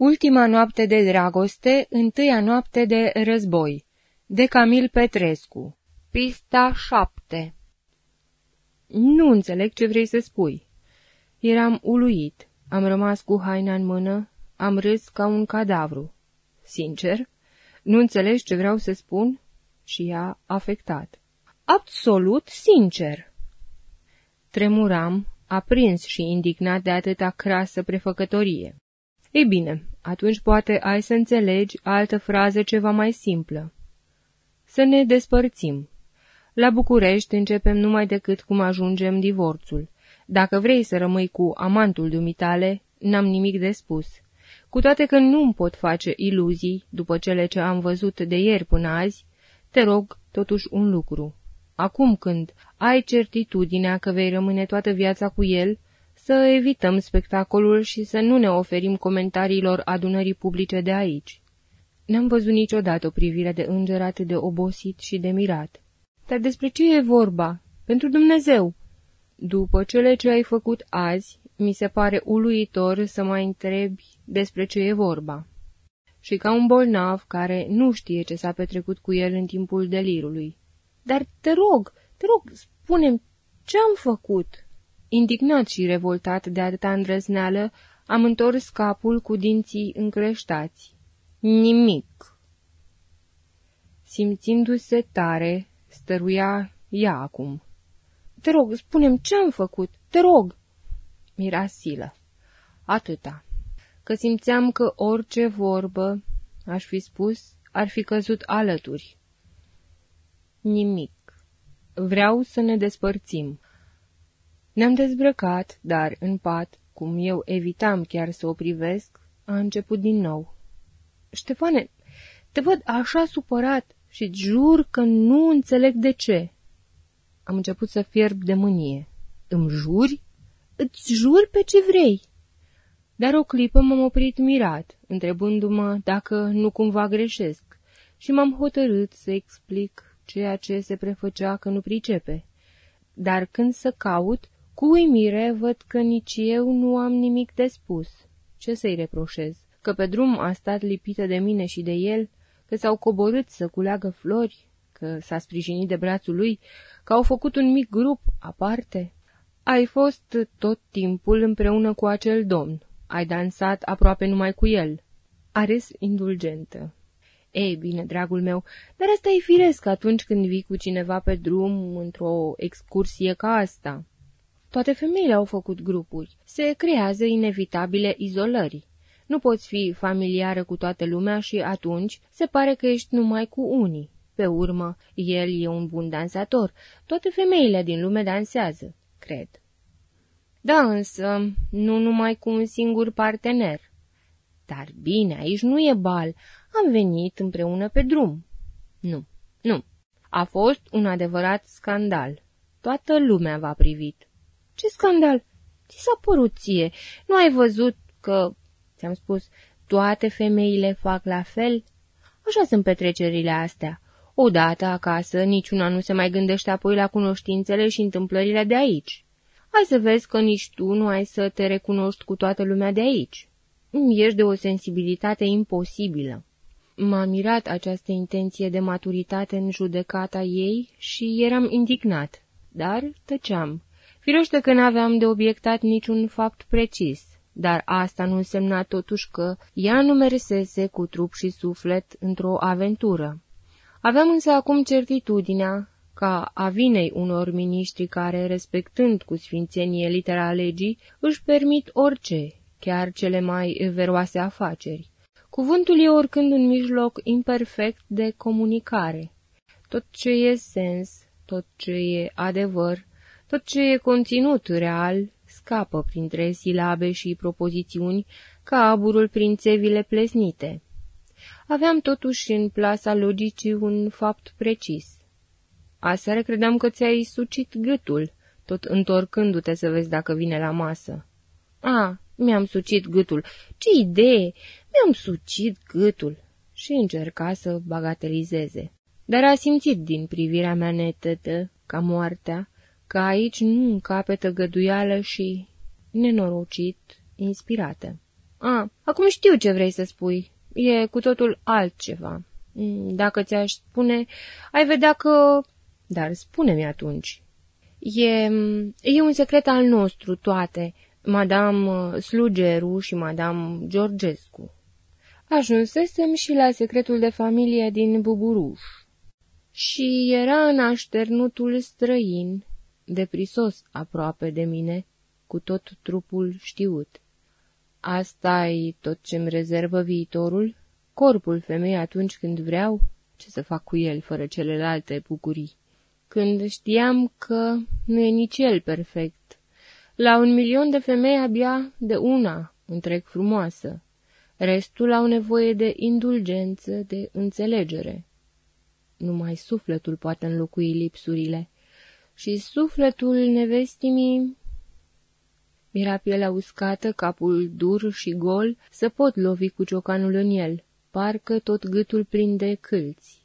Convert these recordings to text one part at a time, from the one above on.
Ultima noapte de dragoste, întâia noapte de război. De Camil Petrescu. Pista 7 Nu înțeleg ce vrei să spui. Eram uluit. Am rămas cu haina în mână, am râs ca un cadavru. Sincer? Nu înțelegi ce vreau să spun? Și ea afectat. Absolut sincer. Tremuram, aprins și indignat de atâta crasă prefăcătorie. Ei bine, atunci poate ai să înțelegi altă frază ceva mai simplă. Să ne despărțim. La București începem numai decât cum ajungem divorțul. Dacă vrei să rămâi cu amantul dumitale, n-am nimic de spus. Cu toate că nu-mi pot face iluzii după cele ce am văzut de ieri până azi, te rog totuși un lucru. Acum când ai certitudinea că vei rămâne toată viața cu el, să evităm spectacolul și să nu ne oferim comentariilor adunării publice de aici. N-am văzut niciodată o privire de înger atât de obosit și de mirat. Dar despre ce e vorba? Pentru Dumnezeu! După cele ce ai făcut azi, mi se pare uluitor să mai întrebi despre ce e vorba. Și ca un bolnav care nu știe ce s-a petrecut cu el în timpul delirului. Dar te rog, te rog, spune ce am făcut?" Indignat și revoltat de atâta îndrăzneală, am întors capul cu dinții încleștați. Nimic. Simțindu-se tare, stăruia ea acum. Te rog, spunem ce am făcut, te rog! Mirasilă. Atâta. Că simțeam că orice vorbă, aș fi spus, ar fi căzut alături. Nimic. Vreau să ne despărțim. Ne-am dezbrăcat, dar în pat, cum eu evitam chiar să o privesc, a început din nou. Ștefane, te văd așa supărat și jur că nu înțeleg de ce. Am început să fierb de mânie. Îmi juri? Îți jur pe ce vrei. Dar o clipă m-am oprit mirat, întrebându-mă dacă nu cumva greșesc, și m-am hotărât să explic ceea ce se prefăcea că nu pricepe. Dar când să caut, cu uimire văd că nici eu nu am nimic de spus. Ce să-i reproșez? Că pe drum a stat lipită de mine și de el? Că s-au coborât să culeagă flori? Că s-a sprijinit de brațul lui? Că au făcut un mic grup aparte? Ai fost tot timpul împreună cu acel domn. Ai dansat aproape numai cu el. Ares indulgentă. Ei bine, dragul meu, dar asta e firesc atunci când vii cu cineva pe drum într-o excursie ca asta. Toate femeile au făcut grupuri. Se creează inevitabile izolări. Nu poți fi familiară cu toată lumea și atunci se pare că ești numai cu unii. Pe urmă, el e un bun dansator. Toate femeile din lume dansează, cred. Da, însă, nu numai cu un singur partener. Dar bine, aici nu e bal. Am venit împreună pe drum. Nu, nu. A fost un adevărat scandal. Toată lumea v-a privit. Ce scandal! Ți s-a părut ție? Nu ai văzut că, ți-am spus, toate femeile fac la fel? Așa sunt petrecerile astea. Odată acasă, niciuna nu se mai gândește apoi la cunoștințele și întâmplările de aici. Hai să vezi că nici tu nu ai să te recunoști cu toată lumea de aici. Ești de o sensibilitate imposibilă. M-a mirat această intenție de maturitate în judecata ei și eram indignat, dar tăceam. Firește că n-aveam de obiectat niciun fapt precis, dar asta nu însemna totuși că ea nu mersese cu trup și suflet într-o aventură. Aveam însă acum certitudinea ca a vinei unor miniștri care, respectând cu sfințenie litera legii, își permit orice, chiar cele mai veroase afaceri. Cuvântul e oricând un mijloc imperfect de comunicare. Tot ce e sens, tot ce e adevăr, tot ce e conținut real scapă printre silabe și propozițiuni ca aburul prin țevile plesnite. Aveam totuși în plasa logicii un fapt precis. Aseară credeam că ți-ai sucit gâtul, tot întorcându-te să vezi dacă vine la masă. A, mi-am sucit gâtul. Ce idee! Mi-am sucit gâtul! Și încerca să bagatelizeze. Dar a simțit din privirea mea netătă, ca moartea, că aici nu încape tăgăduială și nenorocit inspirată. A, acum știu ce vrei să spui. E cu totul altceva. Mm, dacă ți-aș spune, ai vedea că... Dar spune-mi atunci. E, e un secret al nostru, toate, Madame uh, Slugeru și Madame Georgescu. Ajunsesem și la secretul de familie din Buburuș. Și era în așternutul străin, deprisos aproape de mine, cu tot trupul știut. asta e tot ce-mi rezervă viitorul? Corpul femei atunci când vreau? Ce să fac cu el fără celelalte bucurii? Când știam că nu e nici el perfect. La un milion de femei abia de una întreg frumoasă. Restul au nevoie de indulgență, de înțelegere. Numai sufletul poate înlocui lipsurile. Și sufletul nevestimii era pielea uscată, capul dur și gol, să pot lovi cu ciocanul în el, parcă tot gâtul plin de câlți.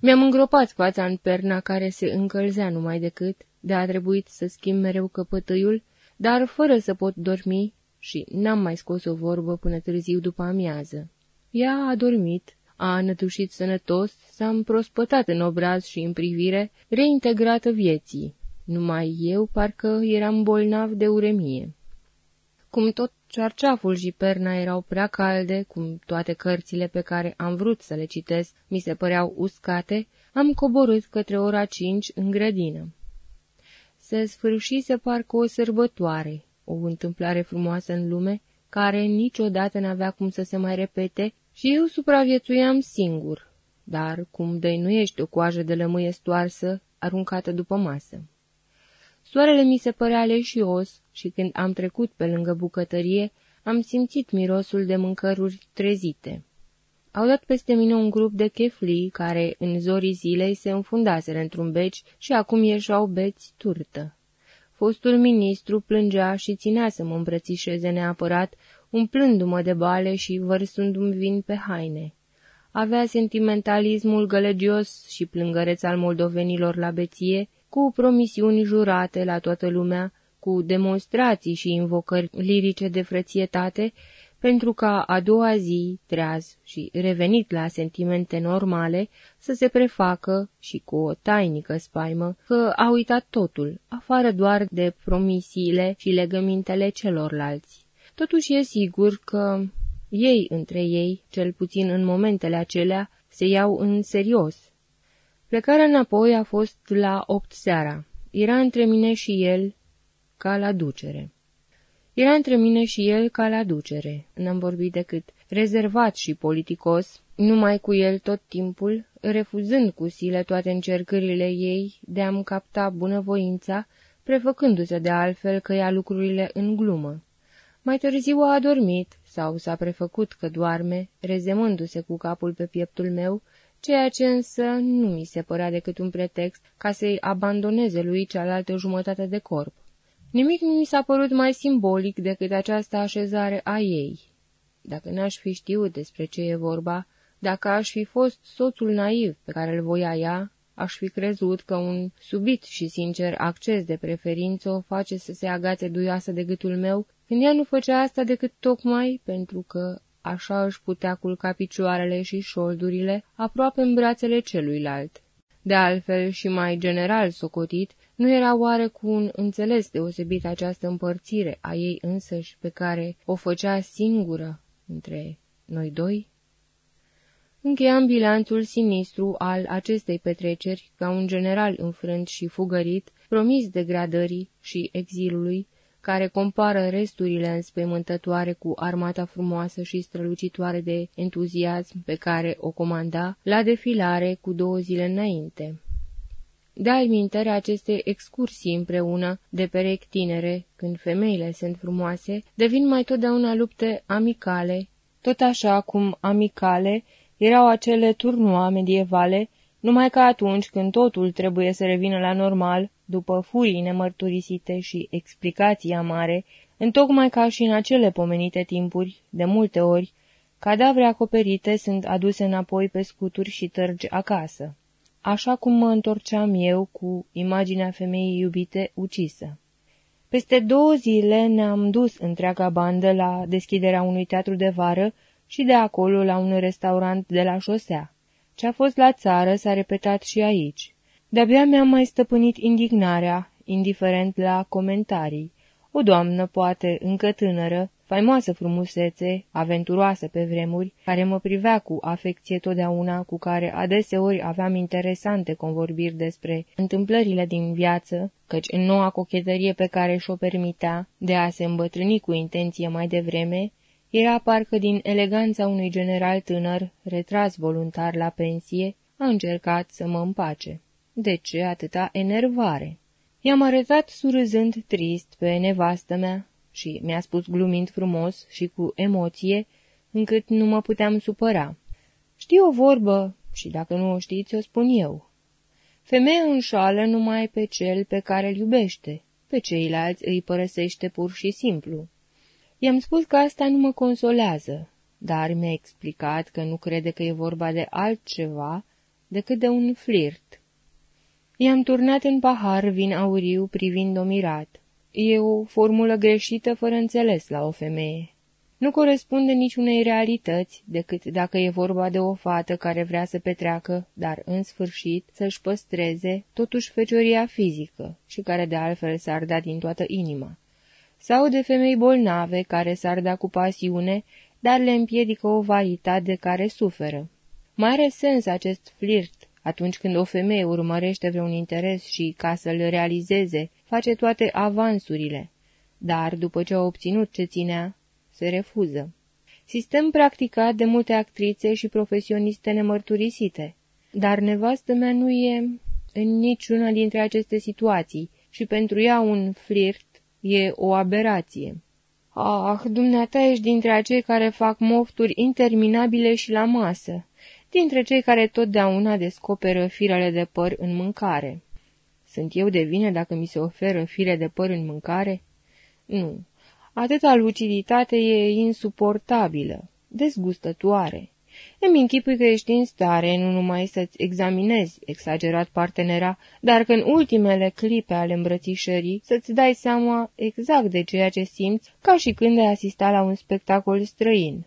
Mi-am îngropat fața în perna care se încălzea numai decât, de a trebuit să schimb mereu căpătâiul, dar fără să pot dormi și n-am mai scos o vorbă până târziu după amiază. Ea a dormit, a înătușit sănătos, s-a împrospătat în obraz și în privire, reintegrată vieții. Numai eu parcă eram bolnav de uremie. Cum tot cearceaful și perna erau prea calde, cum toate cărțile pe care am vrut să le citesc mi se păreau uscate, am coborât către ora cinci în grădină. Se sfârșise parcă o sărbătoare, o întâmplare frumoasă în lume, care niciodată n-avea cum să se mai repete și eu supraviețuiam singur, dar cum dăinuiește o coajă de lămâie stoarsă aruncată după masă. Soarele mi se părea leșios și când am trecut pe lângă bucătărie, am simțit mirosul de mâncăruri trezite. Au dat peste mine un grup de cheflii care în zorii zilei se înfundaseră într-un beci și acum ieșau beți turtă. Fostul ministru plângea și ținea să mă îmbrățișeze neapărat, umplându-mă de bale și vărsându-mi vin pe haine. Avea sentimentalismul gălăgios și plângăreț al moldovenilor la beție, cu promisiuni jurate la toată lumea, cu demonstrații și invocări lirice de frățietate, pentru ca a doua zi, treaz și revenit la sentimente normale, să se prefacă și cu o tainică spaimă că a uitat totul, afară doar de promisiile și legămintele celorlalți. Totuși e sigur că ei între ei, cel puțin în momentele acelea, se iau în serios. Plecarea înapoi a fost la opt seara. Era între mine și el ca la ducere. Era între mine și el ca la ducere. N-am vorbit decât rezervat și politicos, numai cu el tot timpul, refuzând cu sile toate încercările ei de a-mi capta bunăvoința, prefăcându-se de altfel că ia lucrurile în glumă. Mai târziu a adormit sau s-a prefăcut că doarme, rezemându-se cu capul pe pieptul meu, ceea ce însă nu mi se părea decât un pretext ca să-i abandoneze lui cealaltă jumătate de corp. Nimic nu mi s-a părut mai simbolic decât această așezare a ei. Dacă n-aș fi știut despre ce e vorba, dacă aș fi fost soțul naiv pe care îl voia ea, aș fi crezut că un subit și sincer acces de preferință o face să se agațe duioasă de gâtul meu, când ea nu făcea asta decât tocmai pentru că așa își putea culca picioarele și șoldurile aproape în brațele celuilalt. De altfel și mai general socotit, nu era oare cu un înțeles deosebit această împărțire a ei însăși pe care o făcea singură între noi doi? Încheiam bilanțul sinistru al acestei petreceri ca un general înfrânt și fugărit, promis degradării și exilului, care compară resturile înspăimântătoare cu armata frumoasă și strălucitoare de entuziasm pe care o comanda la defilare cu două zile înainte. De almintere aceste excursii împreună, de perechi tinere, când femeile sunt frumoase, devin mai totdeauna lupte amicale, tot așa cum amicale erau acele turnoa medievale, numai că atunci când totul trebuie să revină la normal, după furii nemărturisite și explicații amare, întocmai ca și în acele pomenite timpuri, de multe ori, cadavre acoperite sunt aduse înapoi pe scuturi și tărgi acasă, așa cum mă întorceam eu cu imaginea femeii iubite ucisă. Peste două zile ne-am dus întreaga bandă la deschiderea unui teatru de vară și de acolo la un restaurant de la șosea. Ce a fost la țară s-a repetat și aici. De-abia mi-am mai stăpânit indignarea, indiferent la comentarii. O doamnă, poate, încă tânără, faimoasă frumusețe, aventuroasă pe vremuri, care mă privea cu afecție totdeauna, cu care adeseori aveam interesante convorbiri despre întâmplările din viață, căci în noua cochetărie pe care și-o permitea de a se îmbătrâni cu intenție mai devreme, era parcă din eleganța unui general tânăr, retras voluntar la pensie, a încercat să mă împace. De ce atâta enervare? I-am arătat surâzând trist pe nevastă mea și mi-a spus glumind frumos și cu emoție, încât nu mă puteam supăra. Știu o vorbă și dacă nu o știți, o spun eu. Femeia înșală numai pe cel pe care îl iubește, pe ceilalți îi părăsește pur și simplu. I-am spus că asta nu mă consolează, dar mi-a explicat că nu crede că e vorba de altceva decât de un flirt. I-am turnat în pahar vin auriu privind-o mirat. E o formulă greșită fără înțeles la o femeie. Nu corespunde niciunei realități, decât dacă e vorba de o fată care vrea să petreacă, dar în sfârșit să-și păstreze totuși fecioria fizică și care de altfel s-ar da din toată inima. Sau de femei bolnave care s-ar da cu pasiune, dar le împiedică o varitate de care suferă. Mai are sens acest flirt atunci când o femeie urmărește vreun interes și, ca să-l realizeze, face toate avansurile, dar, după ce a obținut ce ținea, se refuză. Sistem practicat de multe actrițe și profesioniste nemărturisite, dar nevastă mea nu e în niciuna dintre aceste situații și pentru ea un flirt e o aberație. Ah, dumneata ești dintre acei care fac mofturi interminabile și la masă, dintre cei care totdeauna descoperă firele de păr în mâncare. Sunt eu de vină dacă mi se oferă fire de păr în mâncare? Nu. Atâta luciditate e insuportabilă, dezgustătoare. Îmi închipui că ești în stare nu numai să-ți examinezi exagerat partenera, dar că în ultimele clipe ale îmbrățișării să-ți dai seama exact de ceea ce simți, ca și când ai asista la un spectacol străin.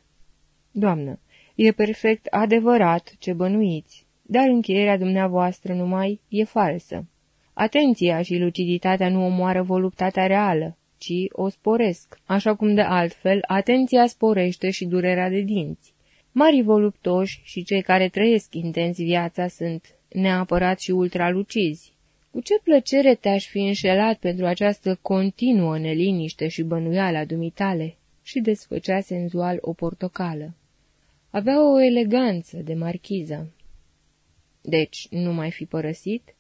Doamnă, e perfect adevărat ce bănuiți, dar încheierea dumneavoastră numai e falsă. Atenția și luciditatea nu omoară voluptatea reală, ci o sporesc, așa cum de altfel atenția sporește și durerea de dinți. Marii voluptoși și cei care trăiesc intens viața sunt neapărat și ultralucizi. Cu ce plăcere te-aș fi înșelat pentru această continuă neliniște și bănuială a dumitale? Și desfăcea senzual o portocală. Avea o eleganță de marchiză. Deci, nu mai fi părăsit?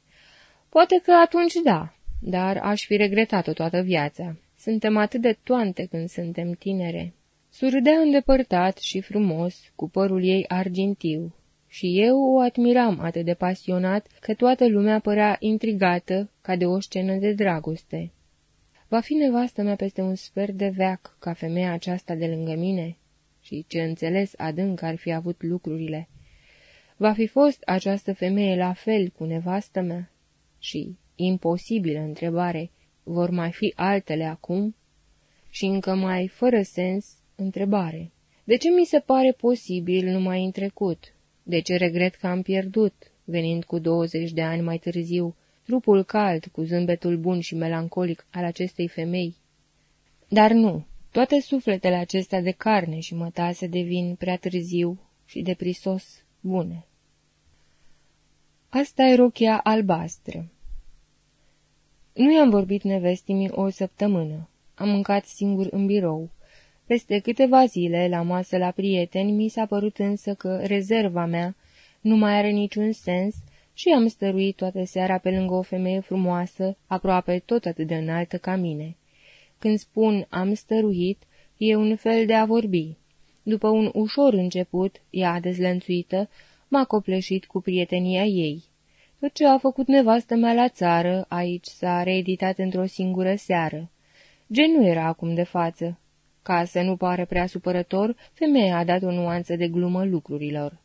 Poate că atunci da, dar aș fi regretat-o toată viața. Suntem atât de toante când suntem tinere. Surâdea îndepărtat și frumos, cu părul ei argintiu, și eu o admiram atât de pasionat că toată lumea părea intrigată ca de o scenă de dragoste. Va fi nevastă mea peste un sfert de veac ca femeia aceasta de lângă mine? Și ce înțeles adânc ar fi avut lucrurile. Va fi fost această femeie la fel cu nevastă mea? Și, imposibilă întrebare, vor mai fi altele acum? Și încă mai, fără sens, Întrebare. De ce mi se pare posibil numai în trecut? De ce regret că am pierdut, venind cu 20 de ani mai târziu, trupul cald cu zâmbetul bun și melancolic al acestei femei? Dar nu, toate sufletele acestea de carne și mătase devin prea târziu și de prisos bune. Asta e rochia albastră. Nu i-am vorbit nevestimii o săptămână. Am mâncat singur în birou. Peste câteva zile, la masă la prieteni, mi s-a părut însă că rezerva mea nu mai are niciun sens și am stăruit toată seara pe lângă o femeie frumoasă, aproape tot atât de înaltă ca mine. Când spun am stăruit, e un fel de a vorbi. După un ușor început, ea dezlănțuită, m-a copleșit cu prietenia ei. Tot ce a făcut nevastă mea la țară, aici s-a reeditat într-o singură seară. Gen nu era acum de față, ca să nu pare prea supărător, femeia a dat o nuanță de glumă lucrurilor.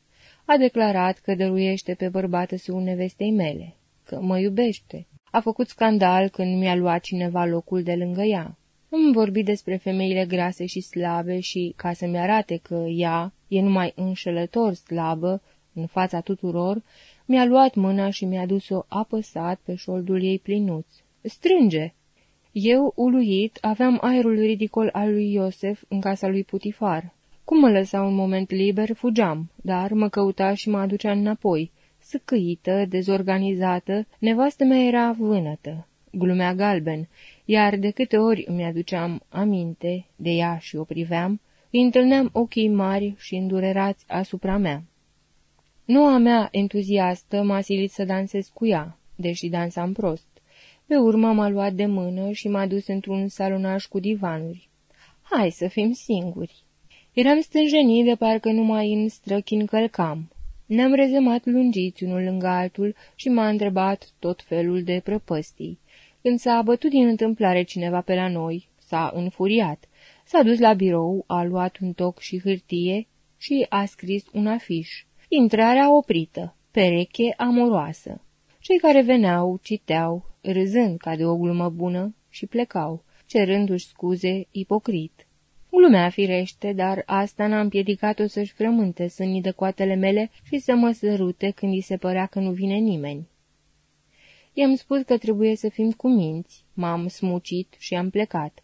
A declarat că dăruiește pe bărbatul său nevestei mele, că mă iubește. A făcut scandal când mi-a luat cineva locul de lângă ea. Îmi vorbi despre femeile grase și slabe și, ca să-mi arate că ea e numai înșelător slabă în fața tuturor, mi-a luat mâna și mi-a dus-o apăsat pe șoldul ei plinuț. Strânge! Eu, uluit, aveam aerul ridicol al lui Iosef în casa lui Putifar. Cum mă lăsa un moment liber, fugeam, dar mă căuta și mă aducea înapoi. Săcăită, dezorganizată, nevastă mea era vânătă. Glumea galben, iar de câte ori îmi aduceam aminte de ea și o priveam, îi întâlneam ochii mari și îndurerați asupra mea. Noua mea entuziastă m-a silit să dansez cu ea, deși dansam prost. Pe urmă m-a luat de mână și m-a dus într-un salonaș cu divanuri. Hai să fim singuri. Eram stânjenit de parcă numai în străchin călcam. Ne-am rezemat lungiți unul lângă altul și m-a întrebat tot felul de prăpăstii. Când s-a abătut din întâmplare cineva pe la noi, s-a înfuriat. S-a dus la birou, a luat un toc și hârtie și a scris un afiș. Intrarea oprită, pereche amoroasă. Cei care veneau, citeau, râzând ca de o glumă bună și plecau, cerându-și scuze ipocrit. Glumea firește, dar asta n-a împiedicat-o să-și frământe sânii de coatele mele și să mă sărute când îi se părea că nu vine nimeni. I-am spus că trebuie să fim cuminți, m-am smucit și am plecat.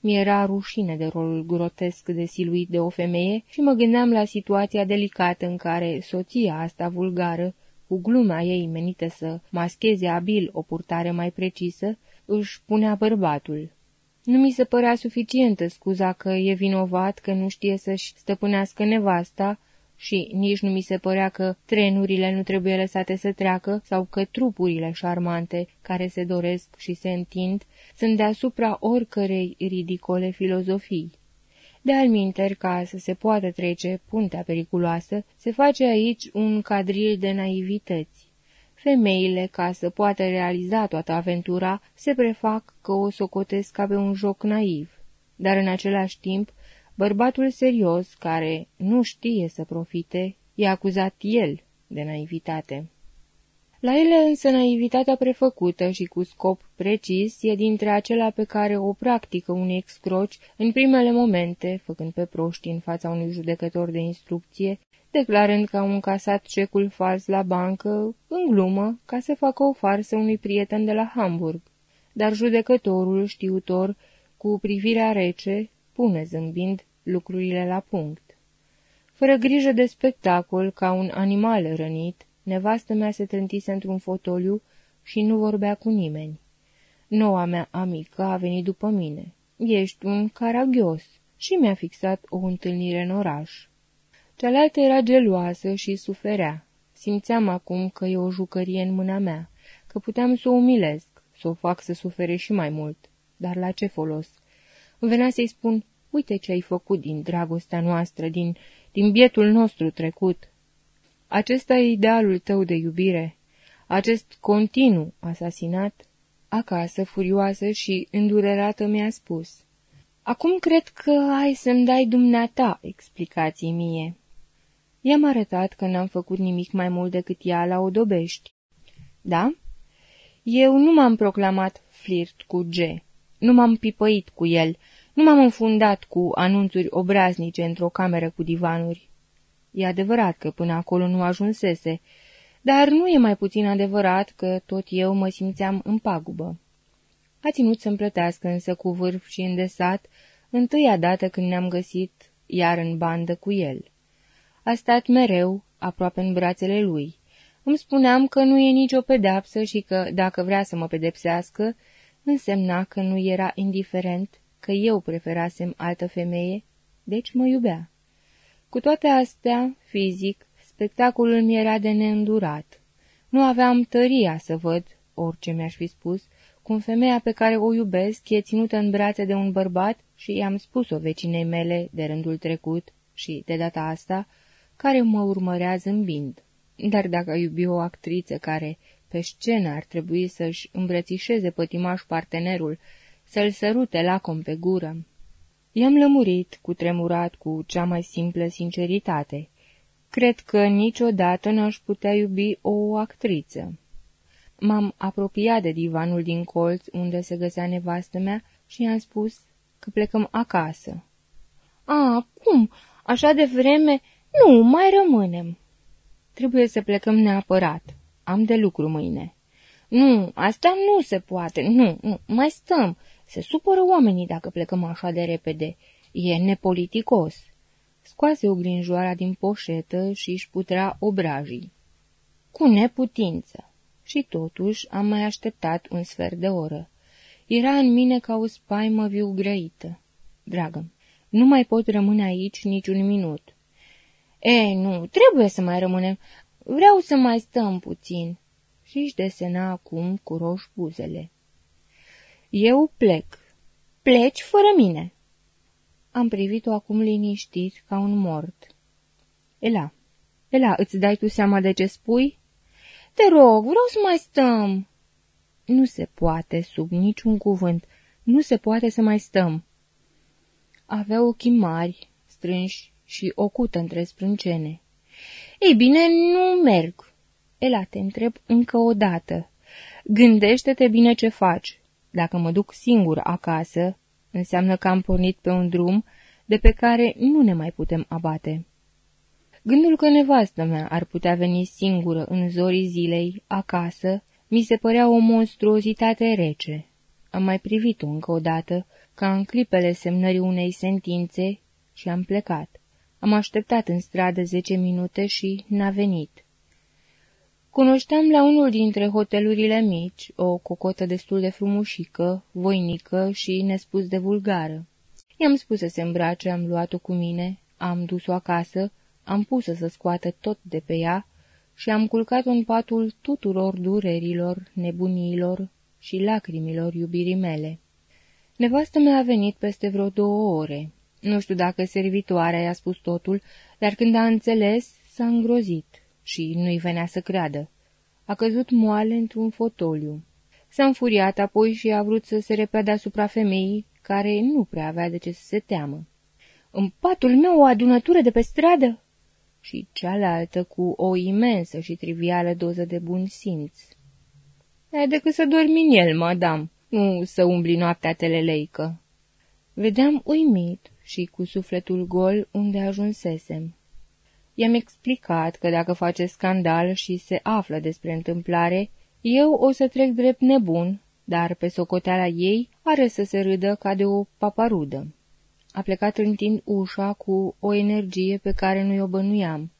Mi-era rușine de rolul grotesc de siluit de o femeie și mă gândeam la situația delicată în care soția asta vulgară, cu glumea ei menită să mascheze abil o purtare mai precisă, își punea bărbatul. Nu mi se părea suficientă scuza că e vinovat, că nu știe să-și stăpânească nevasta și nici nu mi se părea că trenurile nu trebuie lăsate să treacă sau că trupurile șarmante care se doresc și se întind sunt deasupra oricărei ridicole filozofii. De alminter, ca să se poată trece puntea periculoasă, se face aici un cadril de naivități. Femeile, ca să poată realiza toată aventura, se prefac că o socotesc ca pe un joc naiv, dar în același timp Bărbatul serios, care nu știe să profite, i-a acuzat el de naivitate. La ele însă naivitatea prefăcută și cu scop precis e dintre acelea pe care o practică un excroci în primele momente, făcând pe proști în fața unui judecător de instrucție, declarând că au încasat cecul fals la bancă, în glumă, ca să facă o farsă unui prieten de la Hamburg. Dar judecătorul, știutor, cu privirea rece, pune zâmbind lucrurile la punct. Fără grijă de spectacol, ca un animal rănit, nevastă mea se trântise într-un fotoliu și nu vorbea cu nimeni. Noua mea amică a venit după mine. Ești un caragios și mi-a fixat o întâlnire în oraș. Cealaltă era geloasă și suferea. Simțeam acum că e o jucărie în mâna mea, că puteam să o umilesc, să o fac să sufere și mai mult. Dar la ce folos? Venea să-i spun, uite ce ai făcut din dragostea noastră, din, din bietul nostru trecut. Acesta e idealul tău de iubire, acest continuu asasinat. Acasă, furioasă și îndurerată, mi-a spus. Acum cred că ai să-mi dai dumneata explicații mie. I-am arătat că n-am făcut nimic mai mult decât ea la odobești. Da? Eu nu m-am proclamat flirt cu G. Nu m-am pipăit cu el, nu m-am înfundat cu anunțuri obraznice într-o cameră cu divanuri. E adevărat că până acolo nu ajunsese, dar nu e mai puțin adevărat că tot eu mă simțeam în pagubă. A ținut să-mi plătească însă cu vârf și îndesat, întâia dată când ne-am găsit iar în bandă cu el. A stat mereu, aproape în brațele lui. Îmi spuneam că nu e nicio pedeapsă și că, dacă vrea să mă pedepsească, însemna că nu era indiferent că eu preferasem altă femeie, deci mă iubea. Cu toate astea, fizic, spectacolul mi era de neîndurat. Nu aveam tăria să văd, orice mi-aș fi spus, cum femeia pe care o iubesc e ținută în brațe de un bărbat și i-am spus-o vecinei mele de rândul trecut și, de data asta, care mă urmărea zâmbind. Dar dacă iubi o actriță care, pe scenă, ar trebui să-și îmbrățișeze pătimaș partenerul să-l sărute lacom pe gură. I-am lămurit, cu tremurat, cu cea mai simplă sinceritate. Cred că niciodată n-aș putea iubi o actriță. M-am apropiat de divanul din colț unde se găsea nevastă mea și i-am spus că plecăm acasă. A, cum? Așa de vreme? Nu, mai rămânem. Trebuie să plecăm neapărat. Am de lucru mâine. Nu, asta nu se poate. Nu, nu, mai stăm. Se supără oamenii dacă plecăm așa de repede. E nepoliticos. Scoase o grinjoara din poșetă și își putea obrajii. Cu neputință. Și totuși am mai așteptat un sfert de oră. Era în mine ca o spaimă viu grăită. Dragă, nu mai pot rămâne aici niciun minut. Ei, nu, trebuie să mai rămânem. Vreau să mai stăm puțin. Și își desena acum cu roș buzele. Eu plec. Pleci fără mine. Am privit-o acum liniștit ca un mort. Ela, Ela, îți dai tu seama de ce spui? Te rog, vreau să mai stăm. Nu se poate, sub niciun cuvânt. Nu se poate să mai stăm. Avea ochii mari, strânși și o cută între sprâncene. Ei bine, nu merg. Ela, te întreb încă o dată. Gândește-te bine ce faci. Dacă mă duc singur acasă, înseamnă că am pornit pe un drum de pe care nu ne mai putem abate. Gândul că nevastă mea ar putea veni singură în zorii zilei, acasă, mi se părea o monstruozitate rece. Am mai privit-o încă o dată, ca în clipele semnării unei sentințe, și am plecat. Am așteptat în stradă zece minute și n-a venit. Cunoșteam la unul dintre hotelurile mici o cocotă destul de frumușică, voinică și nespus de vulgară. I-am spus să se îmbrace, am luat-o cu mine, am dus-o acasă, am pus să scoată tot de pe ea și am culcat în patul tuturor durerilor, nebuniilor și lacrimilor iubirii mele. Nevastă mea a venit peste vreo două ore. Nu știu dacă servitoarea i-a spus totul, dar când a înțeles, s-a îngrozit și nu-i venea să creadă. A căzut moale într-un fotoliu. S-a înfuriat apoi și a vrut să se repede asupra femeii, care nu prea avea de ce să se teamă. În patul meu o adunătură de pe stradă?" și cealaltă cu o imensă și trivială doză de bun simț. E decât să dormi în el, madam, nu să umbli noaptea teleleică." Vedeam uimit și cu sufletul gol unde ajunsesem. I-am explicat că dacă face scandal și se află despre întâmplare, eu o să trec drept nebun, dar pe socoteala ei are să se râdă ca de o paparudă. A plecat întind ușa cu o energie pe care nu i-o bănuiam.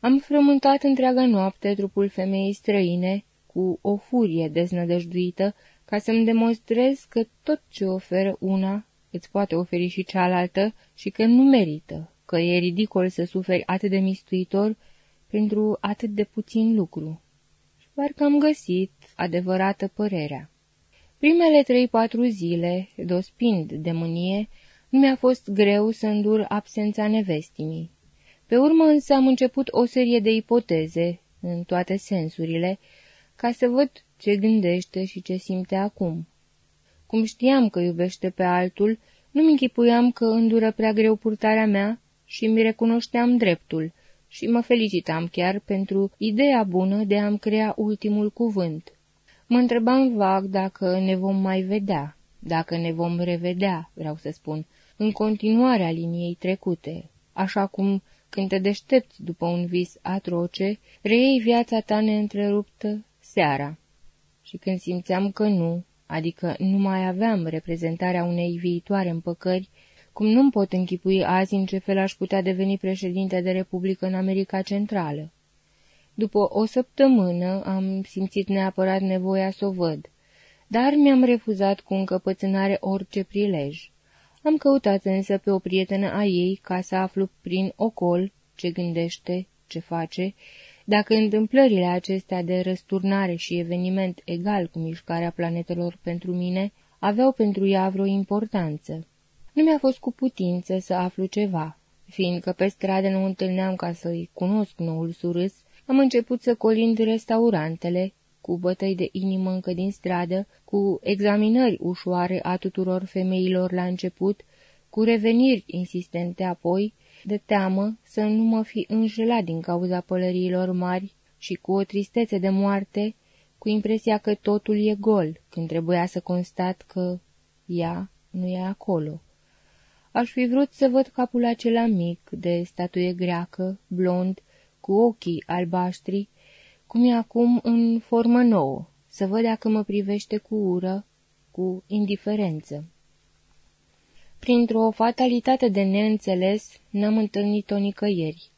Am frământat întreaga noapte trupul femeii străine cu o furie deznădăjduită ca să-mi demonstrez că tot ce oferă una îți poate oferi și cealaltă și că nu merită, că e ridicol să suferi atât de mistuitor pentru atât de puțin lucru. Și parcă am găsit adevărată părerea. Primele trei-patru zile, dospind de mânie, nu mi-a fost greu să îndur absența nevestimii. Pe urmă însă am început o serie de ipoteze, în toate sensurile, ca să văd ce gândește și ce simte acum. Cum știam că iubește pe altul, nu-mi închipuiam că îndură prea greu purtarea mea și mi recunoșteam dreptul și mă felicitam chiar pentru ideea bună de a-mi crea ultimul cuvânt. Mă întrebam vag dacă ne vom mai vedea, dacă ne vom revedea, vreau să spun, în continuarea liniei trecute, așa cum, când te deștepți după un vis atroce, reiei viața ta neîntreruptă seara. Și când simțeam că nu, adică nu mai aveam reprezentarea unei viitoare împăcări, cum nu-mi pot închipui azi în ce fel aș putea deveni președinte de Republică în America Centrală. După o săptămână am simțit neapărat nevoia să o văd, dar mi-am refuzat cu încăpățânare orice prilej. Am căutat însă pe o prietenă a ei ca să aflu prin ocol ce gândește, ce face, dacă întâmplările acestea de răsturnare și eveniment egal cu mișcarea planetelor pentru mine aveau pentru ea vreo importanță. Nu mi-a fost cu putință să aflu ceva, fiindcă pe stradă nu întâlneam ca să-i cunosc noul surâs, am început să colind restaurantele, cu bătăi de inimă încă din stradă, cu examinări ușoare a tuturor femeilor la început, cu reveniri insistente apoi, de teamă să nu mă fi înșelat din cauza pălăriilor mari și cu o tristețe de moarte, cu impresia că totul e gol, când trebuia să constat că ea nu e acolo. Aș fi vrut să văd capul acela mic, de statuie greacă, blond, cu ochii albaștri, cum e acum în formă nouă, să văd dacă mă privește cu ură, cu indiferență. Printr-o fatalitate de neînțeles, n-am întâlnit-o nicăieri.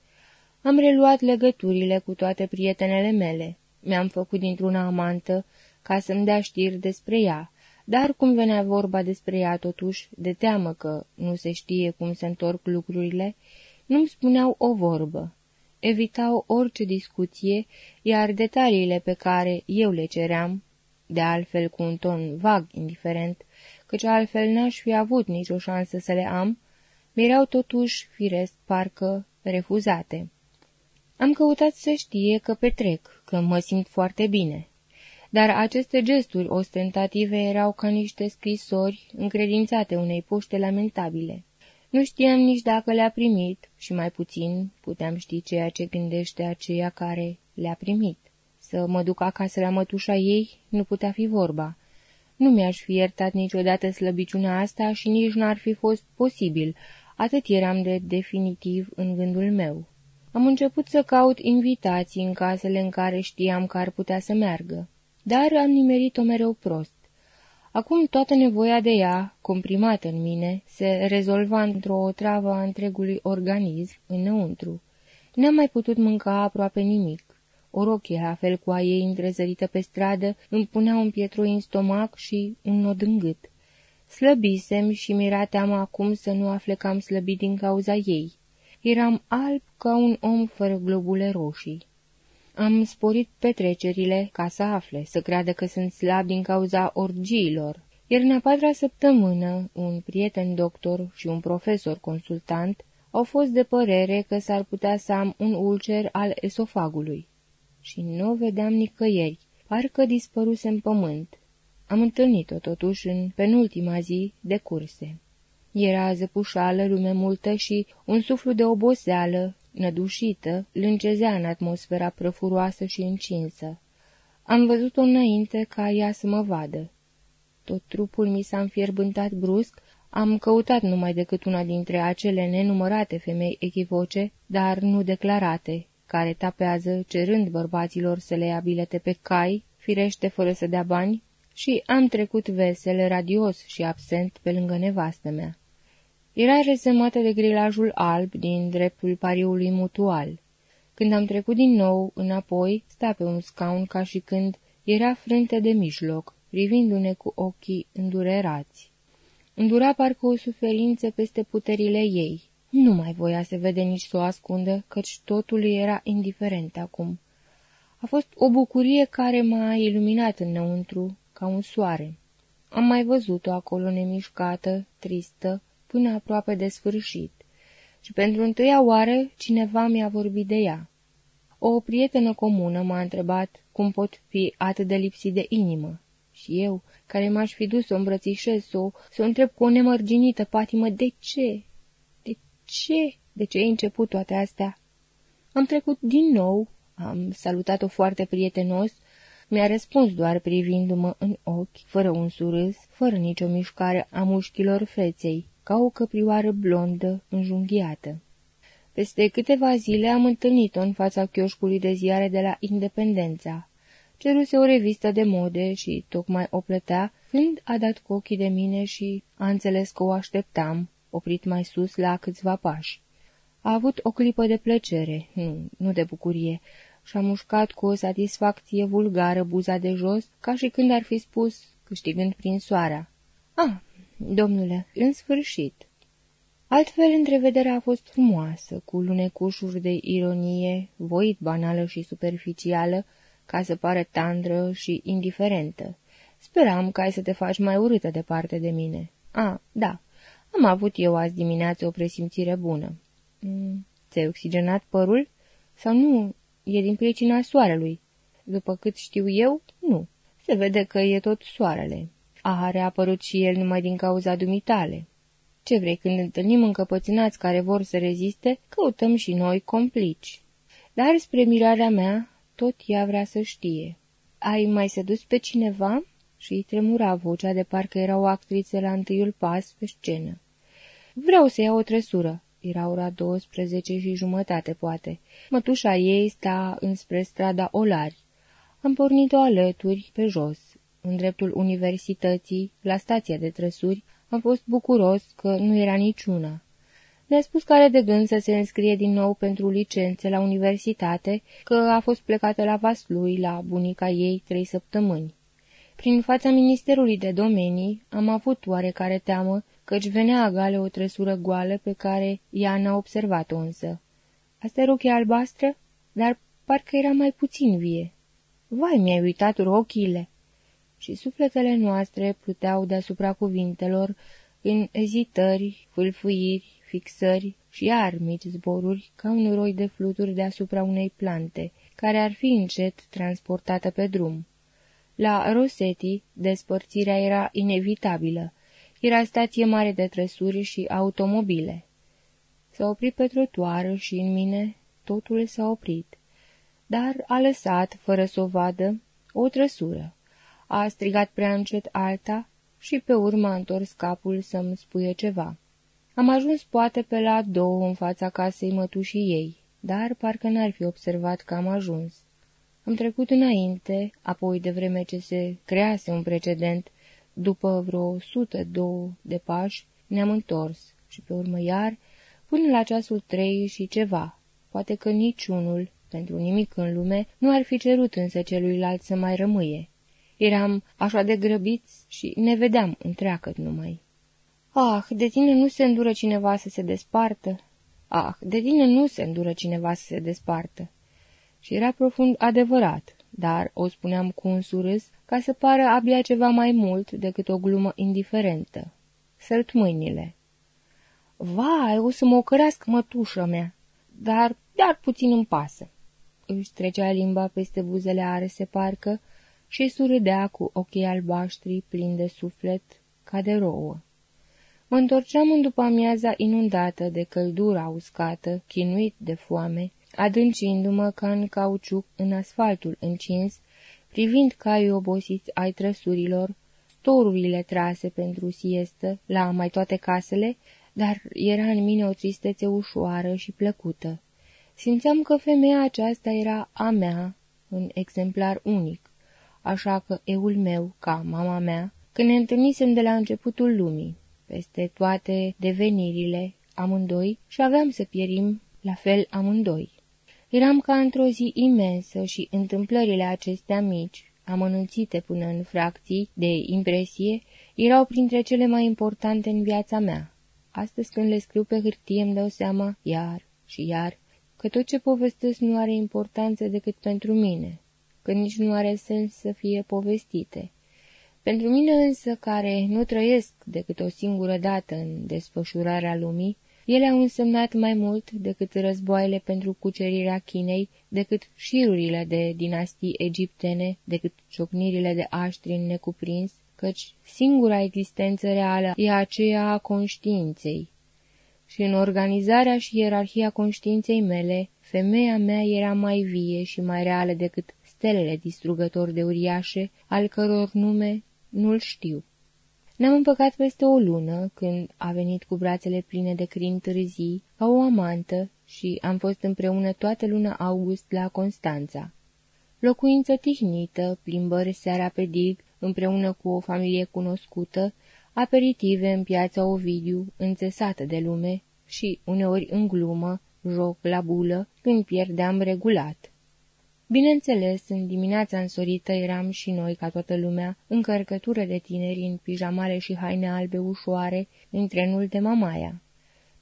Am reluat legăturile cu toate prietenele mele. Mi-am făcut dintr-una amantă ca să-mi dea știri despre ea, dar cum venea vorba despre ea totuși, de teamă că nu se știe cum se întorc lucrurile, nu-mi spuneau o vorbă. Evitau orice discuție, iar detaliile pe care eu le ceream, de altfel cu un ton vag indiferent, căci altfel n-aș fi avut nicio șansă să le am, mi-erau totuși, firesc, parcă refuzate. Am căutat să știe că petrec, că mă simt foarte bine. Dar aceste gesturi ostentative erau ca niște scrisori încredințate unei poște lamentabile. Nu știam nici dacă le-a primit și mai puțin puteam ști ceea ce gândește aceea care le-a primit. Să mă duc acasă la mătușa ei nu putea fi vorba. Nu mi-aș fi iertat niciodată slăbiciunea asta și nici n-ar fi fost posibil, atât eram de definitiv în gândul meu. Am început să caut invitații în casele în care știam că ar putea să meargă, dar am nimerit-o mereu prost. Acum toată nevoia de ea, comprimată în mine, se rezolva într-o travă a întregului organism înăuntru. N-am mai putut mânca aproape nimic. O rochie, la fel cu a ei întrezărită pe stradă, îmi punea un pietroi în stomac și un nod în gât. Slăbisem și mi-era teama acum să nu afle că am slăbit din cauza ei. Eram alb ca un om fără globule roșii. Am sporit petrecerile ca să afle, să creadă că sunt slab din cauza orgiilor. Iar în a patra săptămână, un prieten doctor și un profesor consultant au fost de părere că s-ar putea să am un ulcer al esofagului. Și nu o vedeam nicăieri, parcă dispăruse în pământ. Am întâlnit-o totuși în penultima zi de curse. Era zăpușală, lume multă și un suflu de oboseală, nădușită, lâncezea în atmosfera prăfuroasă și încinsă. Am văzut-o înainte ca ea să mă vadă. Tot trupul mi s-a înfierbântat brusc, am căutat numai decât una dintre acele nenumărate femei echivoce, dar nu declarate, care tapează, cerând bărbaților să le ia bilete pe cai, firește fără să dea bani, și am trecut vesel, radios și absent pe lângă nevastă mea. Era rezemată de grilajul alb din dreptul pariului mutual. Când am trecut din nou înapoi, sta pe un scaun ca și când era frântă de mijloc, privindu-ne cu ochii îndurerați. Îndura parcă o suferință peste puterile ei. Nu mai voia să vede nici să o ascundă, căci totul era indiferent acum. A fost o bucurie care m-a iluminat înăuntru, ca un soare. Am mai văzut-o acolo nemișcată, tristă, până aproape de sfârșit, și pentru întâia oară cineva mi-a vorbit de ea. O prietenă comună m-a întrebat cum pot fi atât de lipsit de inimă, și eu, care m-aș fi dus să o îmbrățișez, să o, să o întreb cu o nemărginită patimă, de ce? De ce? De ce ai început toate astea? Am trecut din nou, am salutat-o foarte prietenos, mi-a răspuns doar privindu-mă în ochi, fără un surâs, fără nicio mișcare a mușchilor feței ca o căprioară blondă înjunghiată. Peste câteva zile am întâlnit-o în fața chioșcului de ziare de la Independența. Ceruse o revistă de mode și tocmai o plătea când a dat cu ochii de mine și a înțeles că o așteptam, oprit mai sus la câțiva pași. A avut o clipă de plăcere, nu, nu de bucurie, și a mușcat cu o satisfacție vulgară buza de jos, ca și când ar fi spus, câștigând prin soarea. Ah, Domnule, în sfârșit. Altfel, întrevederea a fost frumoasă, cu lunecușuri de ironie, voit banală și superficială, ca să pară tandră și indiferentă. Speram că ai să te faci mai urâtă departe de mine. A, da, am avut eu azi dimineață o presimțire bună. Mm, ți-ai oxigenat părul? Sau nu, e din pricina soarelui? După cât știu eu, nu. Se vede că e tot soarele. A reapărut și el numai din cauza dumitale. Ce vrei, când întâlnim încăpățânați care vor să reziste, căutăm și noi complici. Dar, spre mirarea mea, tot ea vrea să știe. Ai mai sedus pe cineva?" și îi tremura vocea de parcă era o actriță la întâiul pas pe scenă. Vreau să iau o trăsură." Era ora 12 și jumătate, poate. Mătușa ei sta înspre strada Olari. Am pornit-o alături, pe jos, în dreptul universității, la stația de trăsuri. Am fost bucuros că nu era niciuna. Ne-a spus că are de gând să se înscrie din nou pentru licențe la universitate, că a fost plecată la Vaslui, la bunica ei, trei săptămâni. Prin fața Ministerului de Domenii am avut oarecare teamă, căci venea agale o trăsură goală pe care ea n-a observat-o însă. Asta e rochia albastră? Dar parcă era mai puțin vie. Vai, mi-ai uitat rochile! Și sufletele noastre pluteau deasupra cuvintelor în ezitări, fâlfâiri, fixări și iar mici zboruri ca un roi de fluturi deasupra unei plante, care ar fi încet transportată pe drum. La Rosetti, despărțirea era inevitabilă. Era stație mare de trăsuri și automobile. S-a oprit pe trotuară și în mine totul s-a oprit. Dar a lăsat, fără să o vadă, o trăsură. A strigat prea încet alta și pe urmă a întors capul să-mi spuie ceva. Am ajuns poate pe la două în fața casei mătușii ei, dar parcă n-ar fi observat că am ajuns. Am trecut înainte, apoi de vreme ce se crease un precedent, după vreo sută două de pași, ne-am întors și pe urmă iar, până la ceasul trei și ceva. Poate că niciunul, pentru nimic în lume, nu ar fi cerut însă celuilalt să mai rămâie. Eram așa de grăbiți și ne vedeam întreagăt numai. Ah, de tine nu se îndură cineva să se despartă? Ah, de tine nu se îndură cineva să se despartă. Și era profund adevărat, dar o spuneam cu un surâs ca să pară abia ceva mai mult decât o glumă indiferentă. Sărt mâinile. Vai, o să mă ocărească mătușă mea, dar dar puțin îmi pasă. Își trecea limba peste buzele arse parcă și surâdea cu ochii albaștri plini de suflet ca de rouă. Mă întorceam în după amiaza inundată de căldura uscată, chinuit de foame, adâncindu-mă ca în cauciuc în asfaltul încins, privind caii obosiți ai trăsurilor, torurile trase pentru siestă la mai toate casele, dar era în mine o tristețe ușoară și plăcută. Simțeam că femeia aceasta era a mea, un exemplar unic, așa că eul meu, ca mama mea, când ne întâlnisem de la începutul lumii, peste toate devenirile, amândoi, și aveam să pierim la fel amândoi. Eram ca într-o zi imensă și întâmplările acestea mici, amănunțite până în fracții de impresie, erau printre cele mai importante în viața mea. Astăzi când le scriu pe hârtie îmi dau seama, iar și iar, că tot ce povestesc nu are importanță decât pentru mine, că nici nu are sens să fie povestite. Pentru mine însă, care nu trăiesc decât o singură dată în desfășurarea lumii, ele au însemnat mai mult decât războaiele pentru cucerirea Chinei, decât șirurile de dinastii egiptene, decât ciocnirile de aștri necuprins, căci singura existență reală e aceea a conștiinței. Și în organizarea și ierarhia conștiinței mele, femeia mea era mai vie și mai reală decât stelele distrugători de uriașe, al căror nume nu-l știu. Ne-am împăcat peste o lună, când a venit cu brațele pline de crin târzii, ca o amantă, și am fost împreună toată luna august la Constanța. Locuință tihnită, plimbări seara pe dig, împreună cu o familie cunoscută, aperitive în piața Ovidiu, înțesată de lume, și, uneori în glumă, joc la bulă, când pierdeam regulat. Bineînțeles, în dimineața însorită eram și noi, ca toată lumea, în cărcătură de tineri, în pijamale și haine albe ușoare, în trenul de mamaia.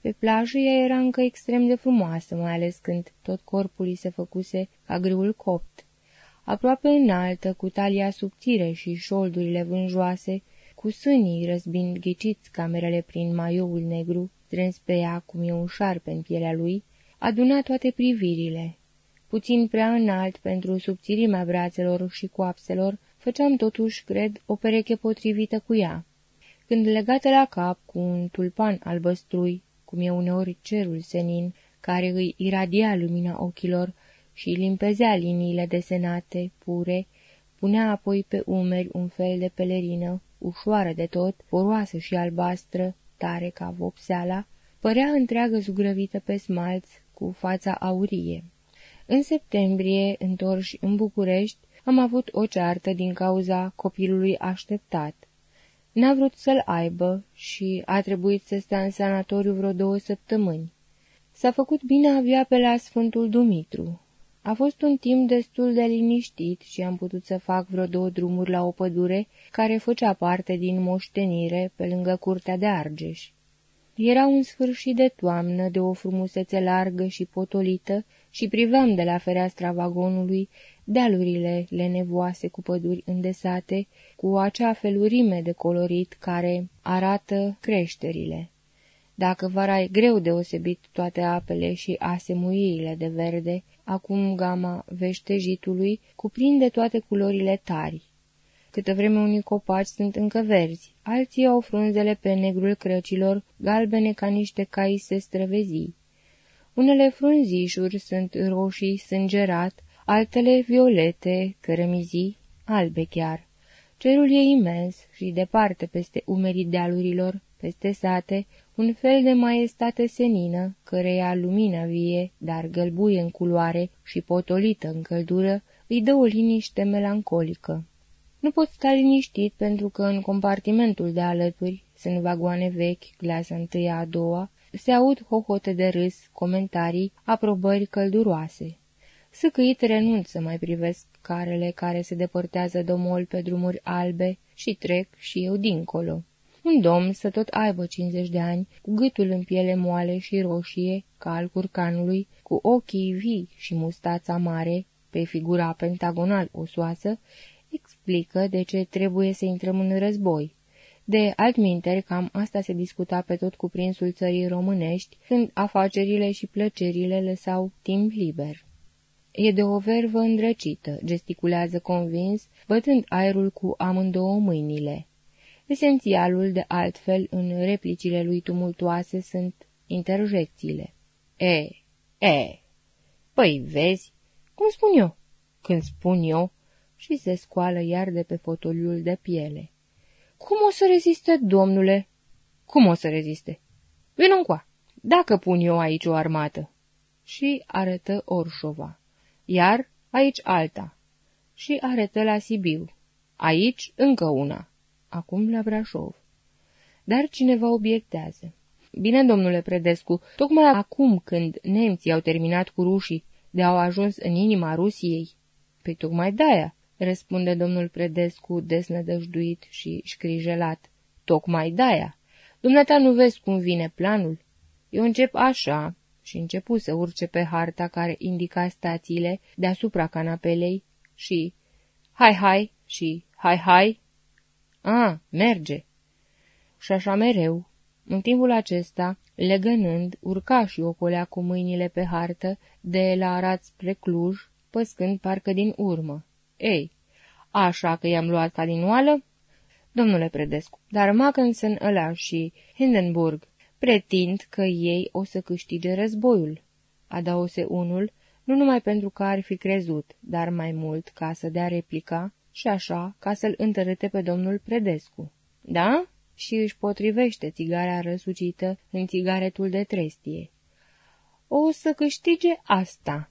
Pe plajă ea era încă extrem de frumoasă, mai ales când tot corpul îi se făcuse ca grâul copt. Aproape înaltă, cu talia subțire și șoldurile vânjoase, cu sânii răzbind ghiciți camerele prin maioul negru, strâns pe ea cum e un șarpe în pielea lui, aduna toate privirile, puțin prea înalt pentru subțirimea brațelor și coapselor, făceam totuși, cred, o pereche potrivită cu ea. Când legată la cap cu un tulpan albăstrui, cum e uneori cerul senin, care îi iradia lumina ochilor și limpezea liniile desenate, pure, punea apoi pe umeri un fel de pelerină, ușoară de tot, poroasă și albastră, tare ca vopseala, părea întreagă zugrăvită pe smalț, cu fața aurie. În septembrie, întorși în București, am avut o ceartă din cauza copilului așteptat. N-a vrut să-l aibă și a trebuit să stea în sanatoriu vreo două săptămâni. S-a făcut bine avea pe la Sfântul Dumitru. A fost un timp destul de liniștit și am putut să fac vreo două drumuri la o pădure care făcea parte din moștenire pe lângă curtea de Argeș. Era un sfârșit de toamnă, de o frumusețe largă și potolită, și priveam de la fereastra vagonului dealurile lenevoase cu păduri îndesate, cu acea felurime de colorit care arată creșterile. Dacă vara e greu deosebit toate apele și asemuirile de verde, acum gama veștejitului cuprinde toate culorile tari. Câtă vreme unii copaci sunt încă verzi, alții au frunzele pe negrul crăcilor, galbene ca niște cai se străvezii. Unele frunzișuri sunt roșii sângerat, altele violete, cărămizii, albe chiar. Cerul e imens și departe peste umerii dealurilor, peste sate, un fel de maestate senină, căreia lumina vie, dar gălbuie în culoare și potolită în căldură, îi dă o liniște melancolică. Nu pot sta liniștit pentru că în compartimentul de alături sunt vagoane vechi, clasa întâia a doua, se aud hohote de râs, comentarii, aprobări călduroase. Săcăit renunț să mai privesc carele care se depărtează domol pe drumuri albe și trec și eu dincolo. Un domn să tot aibă 50 de ani, cu gâtul în piele moale și roșie, ca al curcanului, cu ochii vii și mustața mare, pe figura pentagonal osoasă, explică de ce trebuie să intrăm în război. De altminteri, cam asta se discuta pe tot cuprinsul țării românești, când afacerile și plăcerile lăsau timp liber. E de o vervă îndrăcită, gesticulează convins, bătând aerul cu amândouă mâinile. Esențialul, de altfel, în replicile lui tumultoase sunt interjecțiile. E, e, păi vezi, cum spun eu? Când spun eu, și se scoală iar de pe fotoliul de piele. Cum o să reziste, domnule? Cum o să reziste? Vino încoa, dacă pun eu aici o armată. Și arătă Orșova. Iar aici alta. Și arătă la Sibiu. Aici încă una. Acum la Brașov. Dar cineva obiectează. Bine, domnule Predescu, tocmai acum când nemții au terminat cu rușii, de au ajuns în inima Rusiei. Păi tocmai de-aia, răspunde domnul Predescu desnădăjduit și șcrijelat. Tocmai de-aia. Dumneata nu vezi cum vine planul? Eu încep așa și începu să urce pe harta care indica stațiile deasupra canapelei și hai, hai și hai, hai. A, merge. Și așa mereu. În timpul acesta, legănând, urca și ocolea cu mâinile pe hartă de la Arad spre Cluj, păscând parcă din urmă. Ei, așa că i-am luat calinoală? Domnule Predescu, dar Mackensen ăla și Hindenburg pretind că ei o să câștige războiul. Adaose unul, nu numai pentru că ar fi crezut, dar mai mult ca să dea replica și așa ca să-l întărâte pe domnul Predescu. Da? Și își potrivește țigarea răsucită în țigaretul de trestie. O să câștige asta.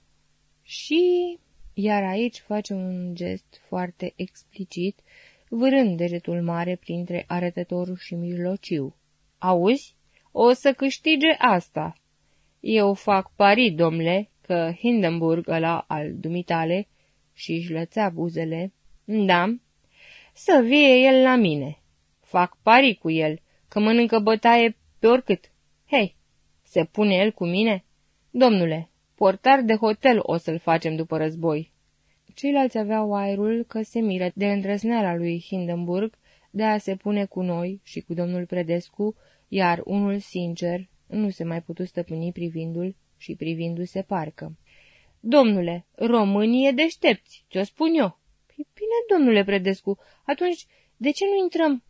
Și iar aici face un gest foarte explicit, vârând degetul mare printre arătătorul și mijlociu. Auzi? O să câștige asta. Eu fac pari, domnule, că Hindenburg ăla al dumitale și își lățea buzele, da, să vie el la mine. Fac pari cu el, că mănâncă bătaie pe oricât. Hei, se pune el cu mine? Domnule, Portar de hotel o să-l facem după război. Ceilalți aveau aerul că se miră de îndrăzneala lui Hindenburg de a se pune cu noi și cu domnul Predescu, iar unul sincer nu se mai putu stăpâni privindul și privindu-se parcă. Domnule, românii e deștepți, ți-o spun eu. Păi bine, domnule Predescu, atunci de ce nu intrăm?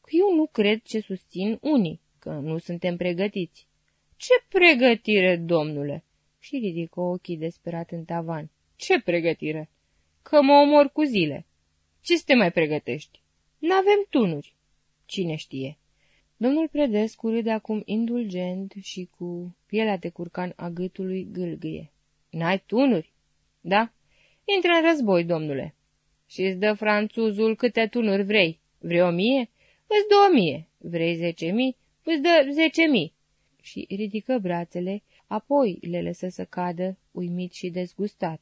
Că eu nu cred ce susțin unii, că nu suntem pregătiți. Ce pregătire, domnule? Și ridică ochii desperat în tavan. Ce pregătire? Că mă omor cu zile. Ce să te mai pregătești? N-avem tunuri. Cine știe? Domnul Predescu râde acum indulgent și cu pielea de curcan a gâtului gâlgâie. N-ai tunuri? Da? Intră în război, domnule. Și îți dă franțuzul câte tunuri vrei. Vrei o mie? Îți dă o mie. Vrei zece mii? Îți dă zece mii. Și ridică brațele, apoi le lăsă să cadă, uimit și dezgustat.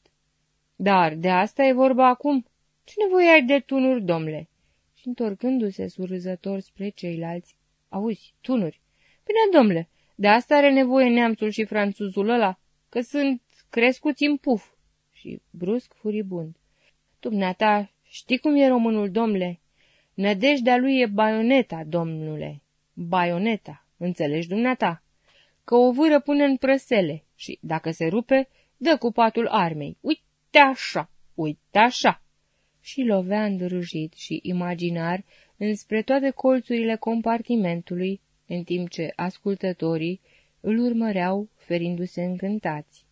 Dar de asta e vorba acum? Ce nevoie ai de tunuri, domnule? Și întorcându-se surâzător spre ceilalți, auzi, tunuri. Bine, domnule, de asta are nevoie neamțul și franțuzul ăla, că sunt crescuți în puf. Și brusc furibund. Dumneata, știi cum e românul, domnule? Nădejdea lui e baioneta, domnule. Baioneta, înțelegi dumneata? Că o vâră pune în prăsele și, dacă se rupe, dă cu patul armei. Uite așa, uite așa! Și lovea îndrăjit și imaginar înspre toate colțurile compartimentului, în timp ce ascultătorii îl urmăreau ferindu-se încântați.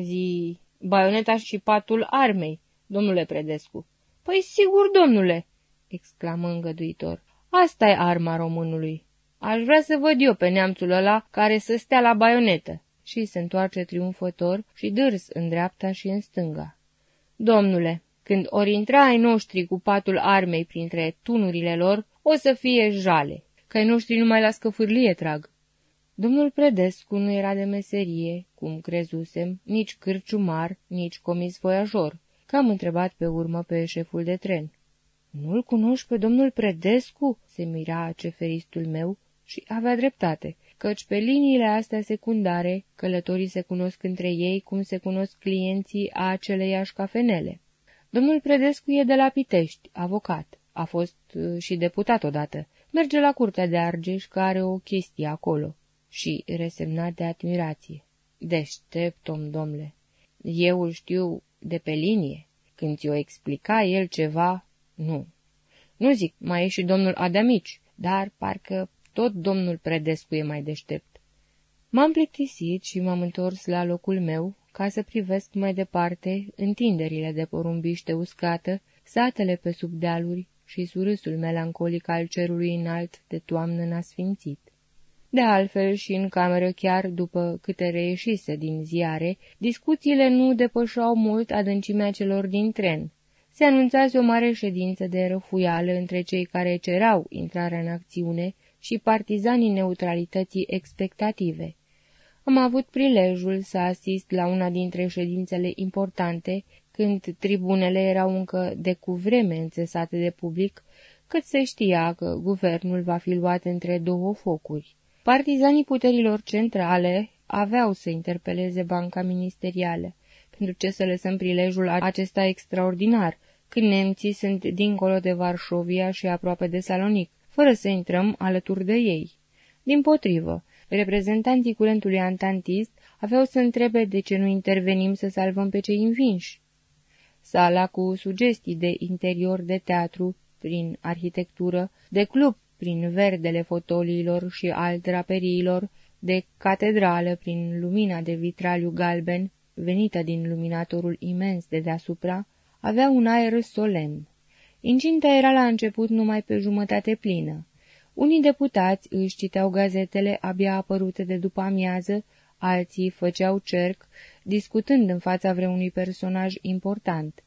Zi, baioneta și patul armei, domnule Predescu. Păi sigur, domnule, exclamă îngăduitor. asta e arma românului. Aș vrea să văd eu pe neamțul ăla care să stea la baionetă. Și se întoarce triumfător și dârs în dreapta și în stânga. Domnule, când ori intra ai noștri cu patul armei printre tunurile lor, o să fie jale, că ai noștri numai la scăfârlie trag. Domnul Predescu nu era de meserie, cum crezusem, nici cârciumar, nici comis voiajor, că am întrebat pe urmă pe șeful de tren. Nu-l cunoști pe domnul Predescu?" se mira ceferistul meu și avea dreptate, căci pe liniile astea secundare călătorii se cunosc între ei cum se cunosc clienții a aceleiași cafenele. Domnul Predescu e de la Pitești, avocat. A fost uh, și deputat odată. Merge la curtea de Argeș, că are o chestie acolo. Și resemnat de admirație. Deștept om, domnule. Eu îl știu de pe linie. Când ți-o explica el ceva, nu. Nu zic, mai e și domnul Adamici, dar parcă tot domnul Predescu e mai deștept. M-am plictisit și m-am întors la locul meu, ca să privesc mai departe întinderile de porumbiște uscată, satele pe sub dealuri și surâsul melancolic al cerului înalt de toamnă nasfințit. De altfel și în cameră chiar după câte reieșise din ziare, discuțiile nu depășau mult adâncimea celor din tren. Se anunțase o mare ședință de răfuială între cei care cerau intrarea în acțiune și partizanii neutralității expectative. Am avut prilejul să asist la una dintre ședințele importante, când tribunele erau încă de cuvreme înțesate de public, cât se știa că guvernul va fi luat între două focuri. Partizanii puterilor centrale aveau să interpeleze banca ministerială. Pentru ce să lăsăm prilejul acesta extraordinar, când nemții sunt dincolo de Varșovia și aproape de Salonic, fără să intrăm alături de ei? Din potrivă, reprezentanții curentului antantist aveau să întrebe de ce nu intervenim să salvăm pe cei învinși. Sala cu sugestii de interior de teatru, prin arhitectură, de club, prin verdele fotoliilor și al draperiilor, de catedrală prin lumina de vitraliu galben, venită din luminatorul imens de deasupra, avea un aer solemn. Incinta era la început numai pe jumătate plină. Unii deputați își citeau gazetele abia apărute de după amiază, alții făceau cerc, discutând în fața vreunui personaj important.